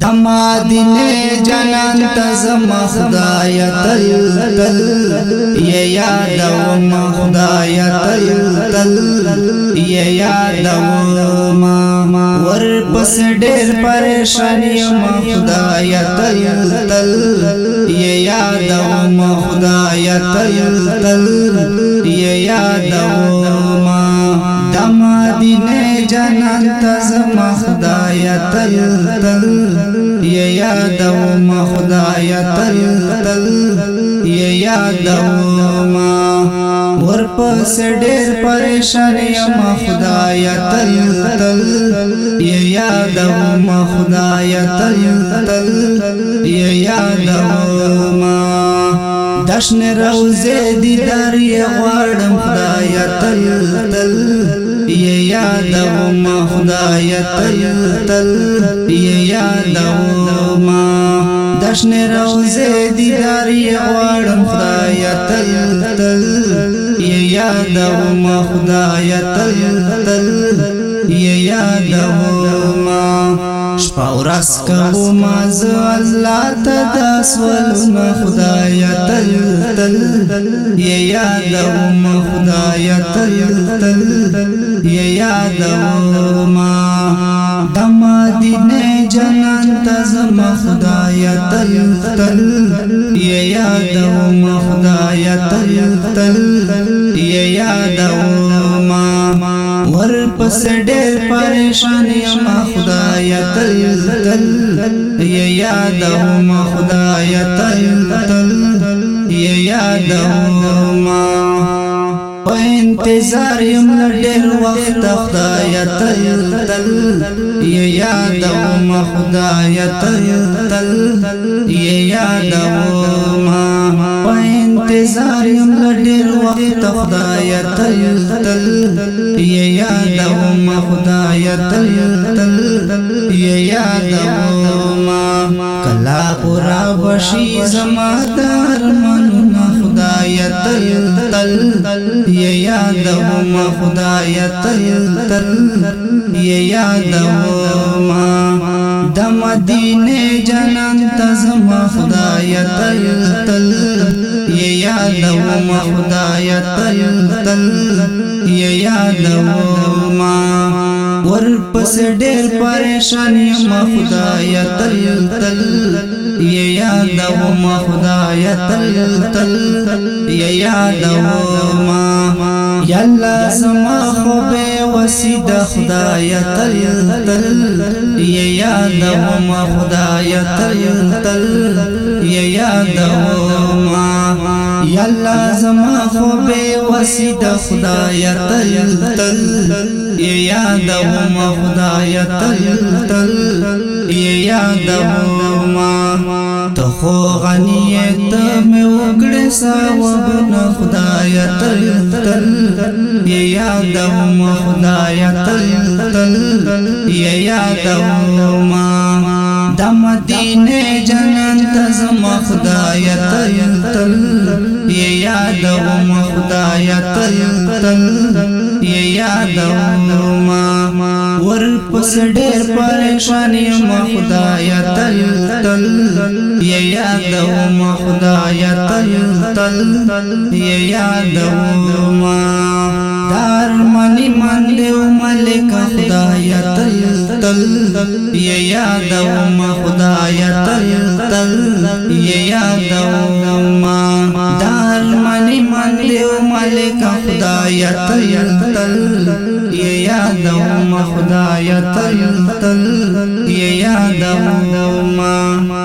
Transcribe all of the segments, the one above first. دما دل جنان تزم خدای تل تل یہ یاد و خدای تل تل یہ یاد و ما ور پس ڈیر پریشانی ما خدای تل تل یہ یاد و ما تل تل یہ یاد و ما دما دل جنان تز مخدای تل تل یا یادو مخدای تل تل یا یادو ما ورپس ډیر پریشان یم خدای تل تل یا یادو ما خدای تل تل یا یادو ما دشن روزه دیدار یې غواړم خدای تل تل یې یادو ما خدای تل تل یې یادو ما دشن روزه دیداری غواړم خدای تل تل یې یادو ما خدای تل تل یې یادو ما شپاورس کوم از الله ته داسول ما خدای یہ یاد ہم خدا یا تل تل یہ یاد ہم دم دینے جنان تزم خدا یا تل تل یہ یاد ہم خدا یا تل تل یہ یاد ہم ور پس ڈیر پریشان یما خدا یا تل تل یہ یاد ہم خدا یا تل تل یادوما په انتظار يم ډېر وخت خدای تل تل یادوم خدای تل تل یادوما په انتظار يم ډېر وخت خدای تل تل یادوم خدای تل تل یادوم کلا پورا بشي زما درمن تیل یو مہدا یعت یادو ماں دم دین جنان تزم تل جنت سمہدا یعتل یار مہدا یعت یارو ماں ور پس ډېر پریشان یم خدای تل تل یا یاد و ما خدای تل تل یا یاد و ما یا الله زما خو به وسید خدای تل تل یا یاد و ما خدای تل تل یا یاد و ما یا الله زما خو به وسید خدای تل تل یادوم خدای تل تل یادوم ته خو غنی ته مې وګړې ثواب نه خدای تل تل یادوم خدای تل تل یادوم د مدینه جنت زم خدای تل تل یا یاد و خدای تل تل یا یاد ما ور پس ډېر پریشانی ما خدای تل تل یا یاد و خدای تل تل یا یاد ما دار منی من دیو ملک خدای تل تل یہ یا تل مہودا یعنتلیاد نام دار منی من دیو ملک تل تل یہ یادو مہدا یل یا دن ماما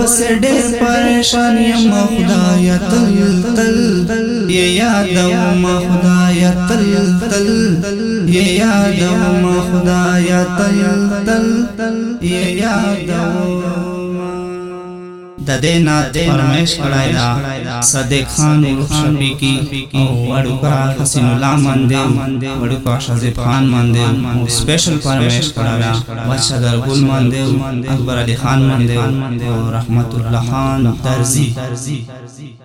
پس ڈس پریشانی مہدایا تل تل تن یادو مہدایا تل تل تل ڈ یادو مہوایا تل تن تن یادو خان خان خان کی وڑکا وڑکا حسین اللہ شزیب سپیشل گل اکبر علی رحمت اللہ خان درزی